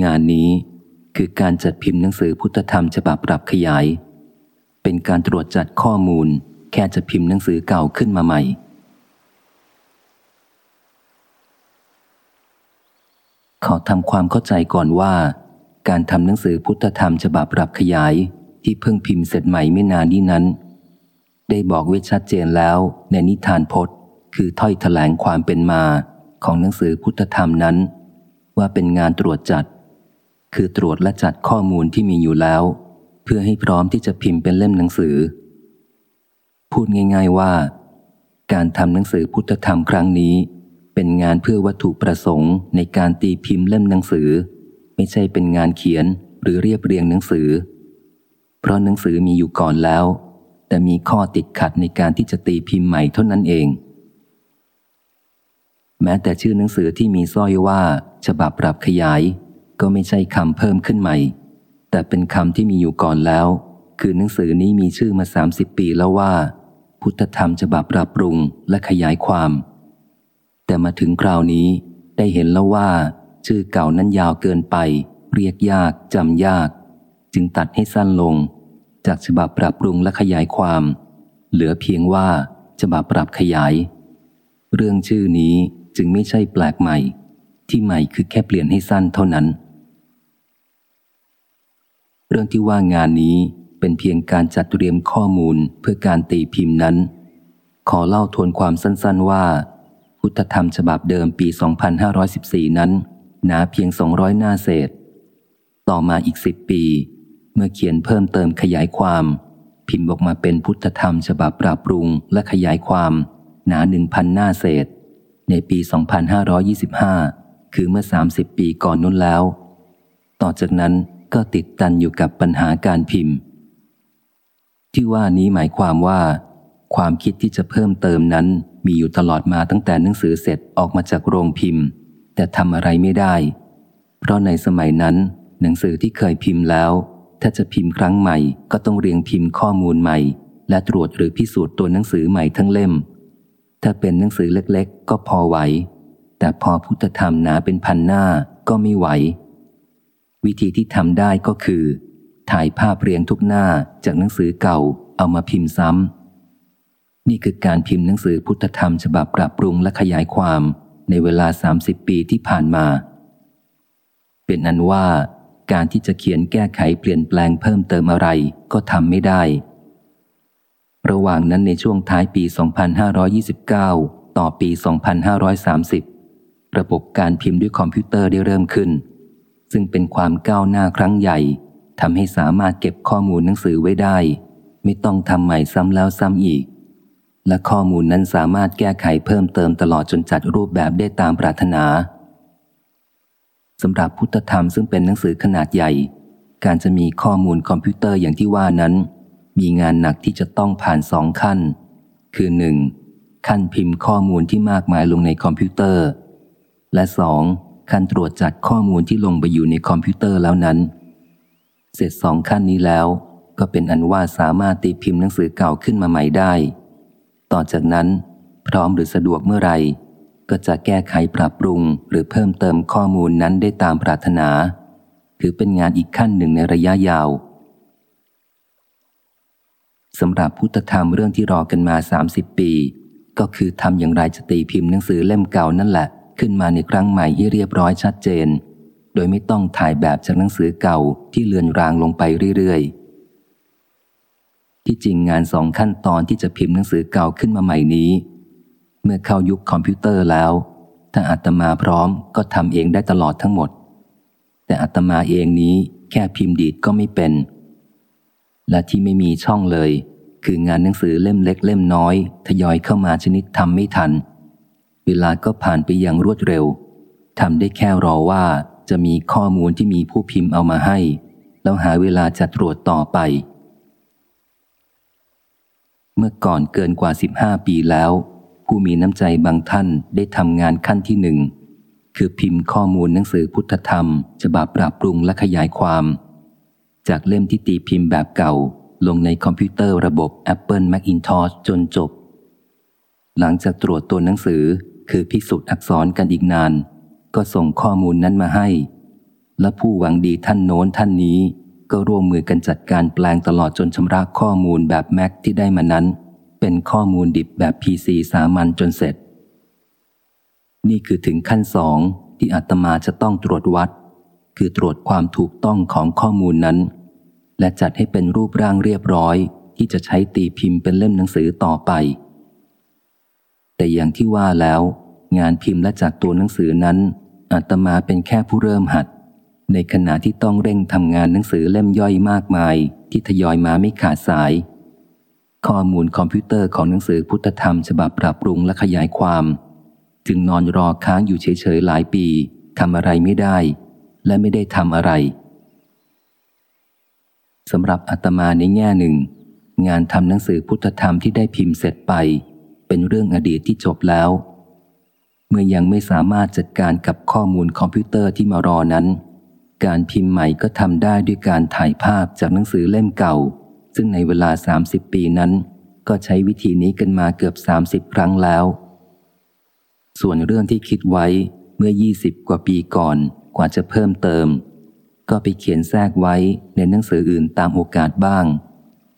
งานนี้คือการจัดพิมพ์หนังสือพุทธธรรมฉบับปรับขยาย เป็นการตรวจจัดข้อมูล แค่จะพิมพ์หนังสือเก่าขึ้นมาใหม่ ขอทำความเข้าใจก่อนว่า การทำหนังสือพุทธธรรมฉบับปรับขยายที่เพิ่งพิมพ์เสร็จใหม่ไม่นานนี้นั้น ได้บอกไว้ชัดเจนแล้วในนิทานพจน์ คือถ้อยถแถลงความเป็นมาของหนังสือพุทธธรรมนั้น ว่าเป็นงานตรวจจัด คือตรวจและจัดข้อมูลที่มีอยู่แล้ว เพื่อให้พร้อมที่จะพิมพ์เป็นเล่มหนังสือ พูดง่าย ๆว่า การทำหนังสือพุทธธรรมครั้งนี้ เป็นงานเพื่อวัตถุประสงค์ในการตีพิมพ์เล่มหนังสือ ไม่ใช่เป็นงานเขียนหรือเรียบเรียงหนังสือ เพราะหนังสือมีอยู่ก่อนแล้ว แต่มีข้อติดขัดในการที่จะตีพิมพ์ใหม่เท่านั้นเองแม้แต่ชื่อหนังสือที่มีสร้อยว่า ฉบับปรับขยาย ก็ไม่ใช่คำเพิ่มขึ้นใหม่ แต่เป็นคำที่มีอยู่ก่อนแล้ว คือหนังสือนี้มีชื่อมา 30 ปีแล้วว่า พุทธธรรมฉบับปรับปรุงและขยายความ แต่มาถึงคราวนี้ได้เห็นแล้วว่า ชื่อเก่านั้นยาวเกินไป เรียกยากจำยาก จึงตัดให้สั้นลง จากฉบับปรับปรุงและขยายความ เหลือเพียงว่าฉบับปรับขยาย เรื่องชื่อนี้จึงไม่ใช่แปลกใหม่ ที่ใหม่คือแค่เปลี่ยนให้สั้นเท่านั้น เรื่องที่ว่างานนี้เป็นเพียงการจัดเตรียมข้อมูลเพื่อการตีพิมพ์นั้น ขอเล่าทวนความสั้นๆว่า พุทธธรรมฉบับเดิมปี 2514 นั้น หนาเพียง 200 หน้าเศษ ต่อมาอีกสิบปี เมื่อเขียนเพิ่มเติมขยายความ พิมพ์ออกมาเป็นพุทธธรรมฉบับปรับปรุงและขยายความ หนาหนึ่งพันหน้าเศษ ในปี 2525 คือเมื่อ 30 ปีก่อนนู้นแล้ว ต่อจากนั้น ก็ติดตันอยู่กับปัญหาการพิมพ์ ที่ว่านี้หมายความว่า ความคิดที่จะเพิ่มเติมนั้นมีอยู่ตลอดมาตั้งแต่หนังสือเสร็จออกมาจากโรงพิมพ์ แต่ทำอะไรไม่ได้ เพราะในสมัยนั้น หนังสือที่เคยพิมพ์แล้ว ถ้าจะพิมพ์ครั้งใหม่ก็ต้องเรียงพิมพ์ข้อมูลใหม่ และตรวจหรือพิสูจน์ตัวหนังสือใหม่ทั้งเล่ม ถ้าเป็นหนังสือเล็กๆ ก็พอไหว แต่พอพุทธธรรมหนาเป็นพันหน้าก็ไม่ไหว วิธีที่ทำได้ก็คือ ถ่ายภาพเรียงทุกหน้าจากหนังสือเก่าเอามาพิมพ์ซ้ำ นี่คือการพิมพ์หนังสือพุทธธรรมฉบับปรับปรุงและขยายความในเวลา 30 ปีที่ผ่านมา เป็นอันว่าการที่จะเขียนแก้ไขเปลี่ยนแปลงเพิ่มเติมอะไรก็ทำไม่ได้ ระหว่างนั้นในช่วงท้ายปี 2529 ต่อปี 2530 ระบบการพิมพ์ด้วยคอมพิวเตอร์ได้เริ่มขึ้น ซึ่งเป็นความก้าวหน้าครั้งใหญ่ทำให้สามารถเก็บข้อมูลหนังสือไว้ได้ ไม่ต้องทำใหม่ซ้ำแล้วซ้ำอีก และข้อมูลนั้นสามารถแก้ไขเพิ่มเติมตลอดจนจัดรูปแบบได้ตามปรารถนาสำหรับพุทธธรรมซึ่งเป็นหนังสือขนาดใหญ่ การจะมีข้อมูลคอมพิวเตอร์อย่างที่ว่านั้น มีงานหนักที่จะต้องผ่านสองขั้น คือหนึ่งขั้นพิมพ์ข้อมูลที่มากมายลงในคอมพิวเตอร์ และสอง ขั้นตรวจจัดข้อมูลที่ลงไปอยู่ในคอมพิวเตอร์แล้วนั้น เสร็จสองขั้นนี้แล้ว ก็เป็นอันว่าสามารถตีพิมพ์หนังสือเก่าขึ้นมาใหม่ได้ ต่อจากนั้น พร้อมหรือสะดวกเมื่อไหร่ ก็จะแก้ไขปรับปรุงหรือเพิ่มเติมข้อมูลนั้นได้ตามปรารถนา ถือเป็นงานอีกขั้นหนึ่งในระยะยาวสำหรับพุทธธรรมเรื่องที่รอกันมา 30 ปี ก็คือทำอย่างไรจะตีพิมพ์หนังสือเล่มเก่านั่นแหละ ขึ้นมาในครั้งใหม่ให้เรียบร้อยชัดเจน โดยไม่ต้องถ่ายแบบจากหนังสือเก่าที่เลือนรางลงไปเรื่อยๆ ที่จริงงานสองขั้นตอนที่จะพิมพ์หนังสือเก่าขึ้นมาใหม่นี้ เมื่อเข้ายุคคอมพิวเตอร์แล้ว ถ้าอาตมาพร้อมก็ทำเองได้ตลอดทั้งหมด แต่อาตมาเองนี้แค่พิมพ์ดีดก็ไม่เป็น และที่ไม่มีช่องเลย คืองานหนังสือเล่มเล็กเล่มน้อย ทยอยเข้ามาชนิดทำไม่ทัน เวลาก็ผ่านไปอย่างรวดเร็วทำได้แค่รอว่าจะมีข้อมูลที่มีผู้พิมพ์เอามาให้ แล้วหาเวลาจะตรวจต่อไป เมื่อก่อนเกินกว่า 15 ปีแล้ว ผู้มีน้ำใจบางท่านได้ทำงานขั้นที่หนึ่ง คือพิมพ์ข้อมูลหนังสือพุทธธรรม ฉบับปรับปรุงและขยายความ จากเล่มที่ตีพิมพ์แบบเก่า ลงในคอมพิวเตอร์ระบบ Apple Macintosh จนจบ หลังจากตรวจตัวหนังสือ คือพิสูจน์อักษรกันอีกนาน ก็ส่งข้อมูลนั้นมาให้ และผู้หวังดีท่านโน้นท่านนี้ ก็ร่วมมือกันจัดการแปลงตลอดจนชำระข้อมูลแบบแม็กที่ได้มานั้น เป็นข้อมูลดิบแบบ PC สามัญจนเสร็จ นี่คือถึงขั้นสองที่อาตมาจะต้องตรวจวัด คือตรวจความถูกต้องของข้อมูลนั้น และจัดให้เป็นรูปร่างเรียบร้อยที่จะใช้ตีพิมพ์เป็นเล่มหนังสือต่อไป แต่อย่างที่ว่าแล้ว งานพิมพ์และจัดตัวหนังสือนั้นอาตมาเป็นแค่ผู้เริ่มหัด ในขณะที่ต้องเร่งทำงานหนังสือเล่มย่อยมากมาย ที่ทยอยมาไม่ขาดสาย ข้อมูลคอมพิวเตอร์ของหนังสือพุทธธรรมฉบับปรับปรุงและขยายความ จึงนอนรอค้างอยู่เฉยๆหลายปีทำอะไรไม่ได้ และไม่ได้ทำอะไรสำหรับอาตมาในแง่หนึ่ง งานทำหนังสือพุทธธรรมที่ได้พิมพ์เสร็จไป เป็นเรื่องอดีตที่จบแล้ว เมื่อยังไม่สามารถจัดการกับข้อมูลคอมพิวเตอร์ที่มารอนั้น การพิมพ์ใหม่ก็ทำได้ด้วยการถ่ายภาพจากหนังสือเล่มเก่า ซึ่งในเวลา 30 ปีนั้น ก็ใช้วิธีนี้กันมาเกือบ 30 ครั้งแล้ว ส่วนเรื่องที่คิดไว้เมื่อ 20 กว่าปีก่อนกว่าจะเพิ่มเติม ก็ไปเขียนแทรกไว้ในหนังสืออื่นตามโอกาสบ้าง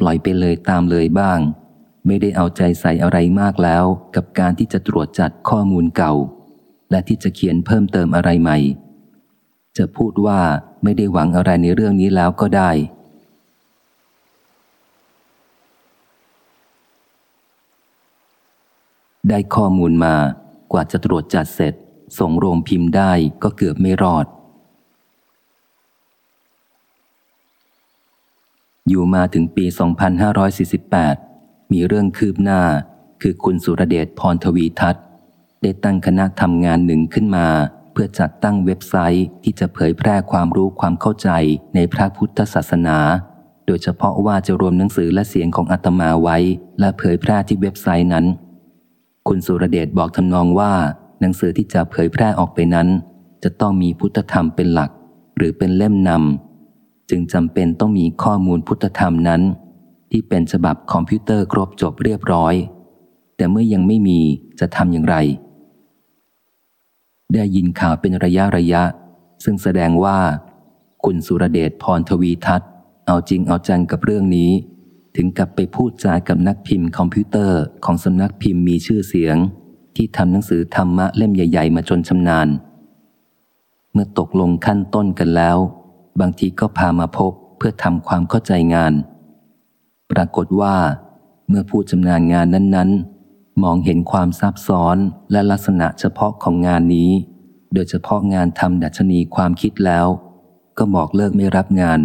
ปล่อยไปเลยตามเลยบ้าง ไม่ได้เอาใจใส่อะไรมากแล้วกับการที่จะตรวจจัดข้อมูลเก่า และที่จะเขียนเพิ่มเติมอะไรใหม่ จะพูดว่าไม่ได้หวังอะไรในเรื่องนี้แล้วก็ได้ ได้ข้อมูลมากว่าจะตรวจจัดเสร็จ ส่งโรงพิมพ์ได้ก็เกือบไม่รอด อยู่มาถึงปี 2548 มีเรื่องคืบหน้า คือคุณสุรเดชพรทวีทัศน์ได้ตั้งคณะทำงานหนึ่งขึ้นมา เพื่อจัดตั้งเว็บไซต์ที่จะเผยแพร่ความรู้ความเข้าใจในพระพุทธศาสนา โดยเฉพาะว่าจะรวมหนังสือและเสียงของอาตมาไว้ และเผยแพร่ที่เว็บไซต์นั้น คุณสุรเดชบอกทำนองว่า หนังสือที่จะเผยแพร่ออกไปนั้น จะต้องมีพุทธธรรมเป็นหลัก หรือเป็นเล่มนำจึงจำเป็นต้องมีข้อมูลพุทธธรรมนั้น ที่เป็นฉบับคอมพิวเตอร์ครบจบเรียบร้อย แต่เมื่อยังไม่มีจะทำอย่างไร ได้ยินข่าวเป็นระยะระยะ ซึ่งแสดงว่า คุณสุรเดชพรทวีทัศน์ เอาจริงเอาจังกับเรื่องนี้ ถึงกับไปพูดจากับนักพิมพ์คอมพิวเตอร์ของสำนักพิมพ์มีชื่อเสียง ที่ทำหนังสือธรรมะเล่มใหญ่ ๆ มาจนชำนาญ เมื่อตกลงขั้นต้นกันแล้ว บางทีก็พามาพบเพื่อทำความเข้าใจงาน ปรากฏว่า เมื่อผู้ชำนาญงานนั้น ๆ มองเห็นความซับซ้อนและลักษณะเฉพาะของงานนี้ โดยเฉพาะงานทำดัชนีความคิดแล้ว ก็บอกเลิกไม่รับงาน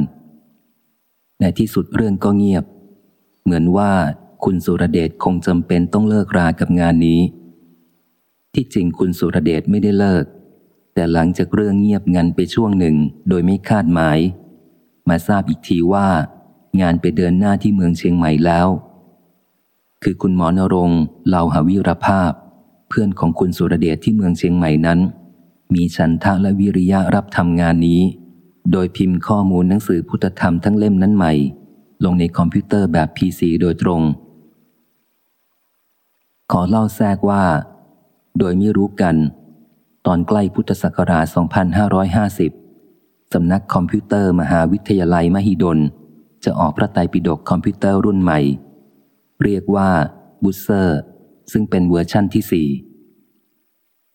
ในที่สุดเรื่องก็เงียบ เหมือนว่าคุณสุรเดชคงจำเป็นต้องเลิกรากับงานนี้ ที่จริงคุณสุรเดชไม่ได้เลิก แต่หลังจากเรื่องเงียบงันไปช่วงหนึ่งโดยไม่คาดหมาย มาทราบอีกทีว่า งานไปเดินหน้าที่เมืองเชียงใหม่แล้ว คือคุณหมอนรงเลาหาวิรภาพ เพื่อนของคุณสุรเดชที่เมืองเชียงใหม่นั้น มีฉันทะและวิริยะรับทำงานนี้ โดยพิมพ์ข้อมูลหนังสือพุทธธรรมทั้งเล่มนั้นใหม่ ลงในคอมพิวเตอร์แบบ PC โดยตรง ขอเล่าแทรกว่า โดยไม่รู้กัน ตอนใกล้พุทธศักราช 2550สำนักคอมพิวเตอร์มหาวิทยาลัยมหิดล จะออกพระไตรปิฎกคอมพิวเตอร์รุ่นใหม่ เรียกว่า BUDSIR ซึ่งเป็นเวอร์ชั่นที่สี่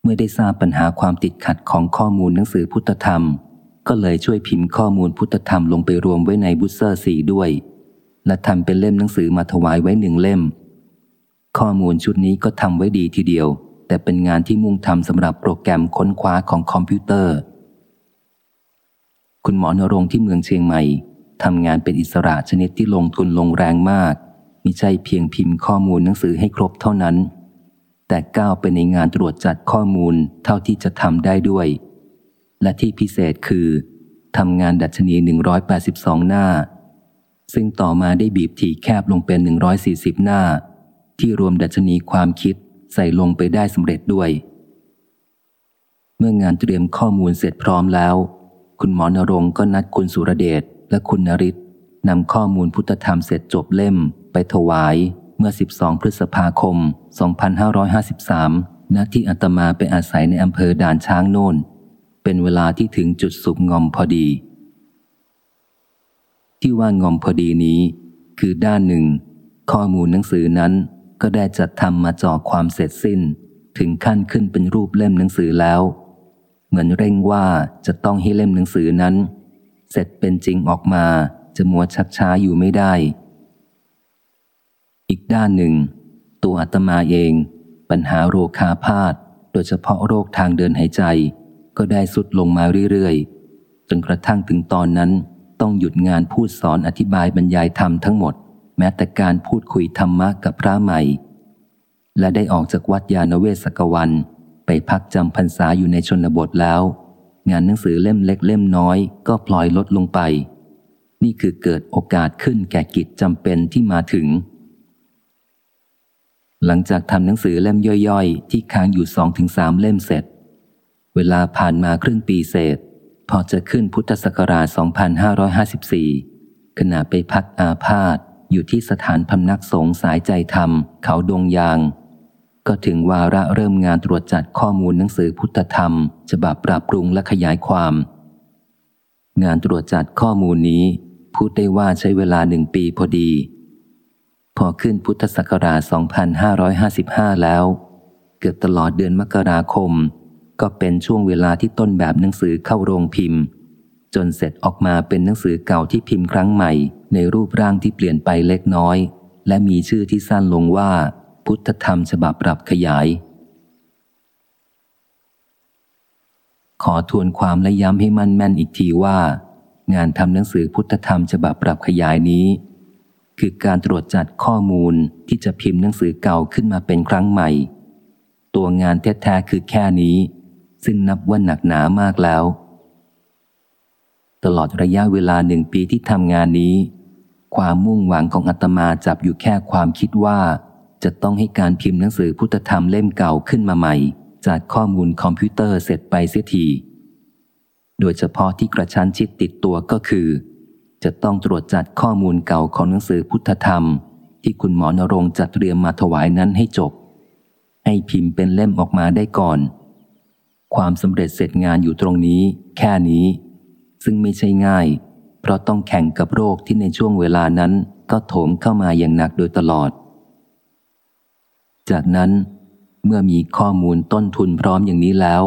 เมื่อได้ทราบปัญหาความติดขัดของข้อมูลหนังสือพุทธธรรม ก็เลยช่วยพิมพ์ข้อมูลพุทธธรรมลงไปรวมไว้ใน BUDSIR สี่ด้วย และทำเป็นเล่มหนังสือมาถวายไว้หนึ่งเล่ม ข้อมูลชุดนี้ก็ทำไว้ดีทีเดียว แต่เป็นงานที่มุ่งทำสำหรับโปรแกรมค้นคว้าของคอมพิวเตอร์ คุณหมอณรงค์ที่เมืองเชียงใหม่ ทำงานเป็นอิสระชนิดที่ลงทุนลงแรงมากมิใช่เพียงพิมพ์ข้อมูลหนังสือให้ครบเท่านั้น แต่ก้าวไปในงานตรวจจัดข้อมูลเท่าที่จะทำได้ด้วย และที่พิเศษคือทำงานดัชนี 182 หน้า ซึ่งต่อมาได้บีบถี่แคบลงเป็น 140 หน้า ที่รวมดัชนีความคิดใส่ลงไปได้สำเร็จด้วย เมื่องานเตรียมข้อมูลเสร็จพร้อมแล้ว คุณหมอนรงก็นัดคุณสุรเดช และคุณนริศนำข้อมูลพุทธธรรมเสร็จจบเล่ม ไปถวายเมื่อ 12 พฤษภาคม 2553 ณ ที่อัตมาไปอาศัยในอำเภอด่านช้างโน่น เป็นเวลาที่ถึงจุดสุกงอมพอดี ที่ว่างอมพอดีนี้ คือด้านหนึ่ง ข้อมูลหนังสือนั้นก็ได้จัดทำมาจ่อความเสร็จสิ้น ถึงขั้นขึ้นเป็นรูปเล่มหนังสือแล้ว เหมือนเร่งว่าจะต้องให้เล่มหนังสือนั้น เสร็จเป็นจริงออกมาจะมัวชักช้าอยู่ไม่ได้ อีกด้านหนึ่ง ตัวอาตมาเอง ปัญหาโรคาพาธโดยเฉพาะโรคทางเดินหายใจ ก็ได้สุดลงมาเรื่อยๆจนกระทั่งถึงตอนนั้นต้องหยุดงานพูดสอนอธิบายบรรยายธรรมทั้งหมด แม้แต่การพูดคุยธรรมะกับพระใหม่ และได้ออกจากวัดยาณเวศกวัน ไปพักจำพรรษาอยู่ในชนบทแล้ว งานหนังสือเล่มเล็กเล่มน้อย ก็พลอยลดลงไป นี่คือเกิดโอกาสขึ้นแก่กิจจำเป็นที่มาถึง หลังจากทำหนังสือเล่มย่อยๆ ที่ค้างอยู่สองถึงสามเล่มเสร็จ เวลาผ่านมาครึ่งปีเศษ พอจะขึ้นพุทธศักราช 2554 ขณะไปพักอาพาธอยู่ที่สถานพำนักสงฆ์สายใจธรรม เขาดงยาง ก็ถึงวาระเริ่มงานตรวจจัดข้อมูลหนังสือพุทธธรรม ฉบับปรับปรุงและขยายความ งานตรวจจัดข้อมูลนี้ พูดได้ว่าใช้เวลาหนึ่งปีพอดี พอขึ้นพุทธศักราช 2555 แล้ว เกือบตลอดเดือนมกราคม ก็เป็นช่วงเวลาที่ต้นแบบหนังสือเข้าโรงพิมพ์ จนเสร็จออกมาเป็นหนังสือเก่าที่พิมพ์ครั้งใหม่ ในรูปร่างที่เปลี่ยนไปเล็กน้อย และมีชื่อที่สั้นลงว่า พุทธธรรมฉบับปรับขยาย ขอทวนความและย้ำให้มั่นแม่นอีกทีว่า งานทำหนังสือพุทธธรรมฉบับปรับขยายนี้ คือการตรวจจัดข้อมูลที่จะพิมพ์หนังสือเก่าขึ้นมาเป็นครั้งใหม่ ตัวงานแท้ๆคือแค่นี้ ซึ่งนับว่าหนักหนามากแล้ว ตลอดระยะเวลาหนึ่งปีที่ทำงานนี้ ความมุ่งหวังของอาตมาจับอยู่แค่ความคิดว่า จะต้องให้การพิมพ์หนังสือพุทธธรรมเล่มเก่าขึ้นมาใหม่ จากข้อมูลคอมพิวเตอร์เสร็จไปเสียทีโดยเฉพาะที่กระชั้นชิดติดตัวก็คือ จะต้องตรวจจัดข้อมูลเก่าของหนังสือพุทธธรรม ที่คุณหมอนรงค์จัดเตรียมมาถวายนั้นให้จบ ให้พิมพ์เป็นเล่มออกมาได้ก่อน ความสำเร็จเสร็จงานอยู่ตรงนี้ แค่นี้ ซึ่งไม่ใช่ง่าย เพราะต้องแข่งกับโรคที่ในช่วงเวลานั้นก็โถมเข้ามาอย่างหนักโดยตลอด จากนั้นเมื่อมีข้อมูลต้นทุนพร้อมอย่างนี้แล้ว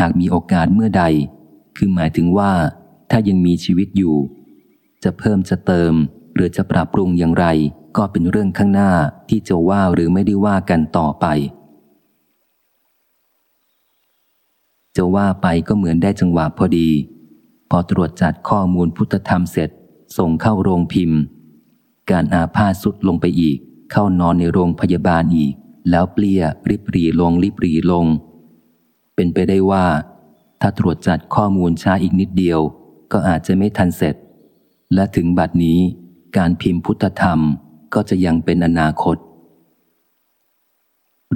หากมีโอกาสเมื่อใด คือหมายถึงว่า ถ้ายังมีชีวิตอยู่ จะเพิ่มจะเติม หรือจะปรับปรุงอย่างไร ก็เป็นเรื่องข้างหน้าที่จะว่าหรือไม่ได้ว่ากันต่อไป จะว่าไปก็เหมือนได้จังหวะพอดี พอตรวจจัดข้อมูลพุทธธรรมเสร็จ ส่งเข้าโรงพิมพ์ การอาพาธสุดลงไปอีก เข้านอนในโรงพยาบาลอีก แล้วเปลี่ยริบรีลงริบรีลง เป็นไปได้ว่า ถ้าตรวจจัดข้อมูลช้าอีกนิดเดียว ก็อาจจะไม่ทันเสร็จ และถึงบัดนี้การพิมพ์พุทธธรรมก็จะยังเป็นอนาคต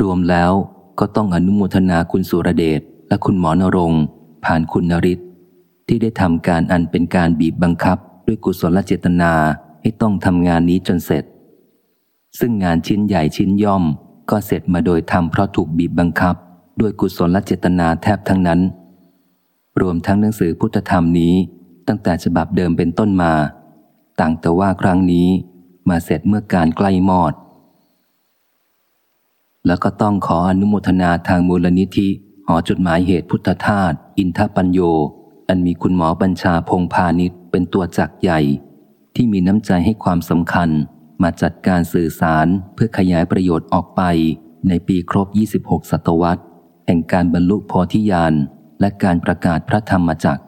รวมแล้วก็ต้องอนุโมทนาคุณสุรเดชและคุณหมอนรงผ่านคุณนริศที่ได้ทำการอันเป็นการบีบบังคับด้วยกุศลเจตนาให้ต้องทำงานนี้จนเสร็จ ซึ่งงานชิ้นใหญ่ชิ้นย่อม ก็เสร็จมาโดยทำเพราะถูกบีบบังคับ ด้วยกุศลเจตนาแทบทั้งนั้น รวมทั้งหนังสือพุทธธรรมนี้ ตั้งแต่ฉบับเดิมเป็นต้นมา ต่างแต่ว่าครั้งนี้มาเสร็จเมื่อการใกล้มอด แล้วก็ต้องขออนุโมทนาทางมูลนิธิหอจดหมายเหตุพุทธทาสอินทปัญโย อันมีคุณหมอบัญชาพงพาณิชย์เป็นตัวจักใหญ่ ที่มีน้ำใจให้ความสำคัญ มาจัดการสื่อสารเพื่อขยายประโยชน์ออกไปในปีครบ 26 ศตวรรษ แห่งการบรรลุโพธิญาณและการประกาศพระธรรมจักร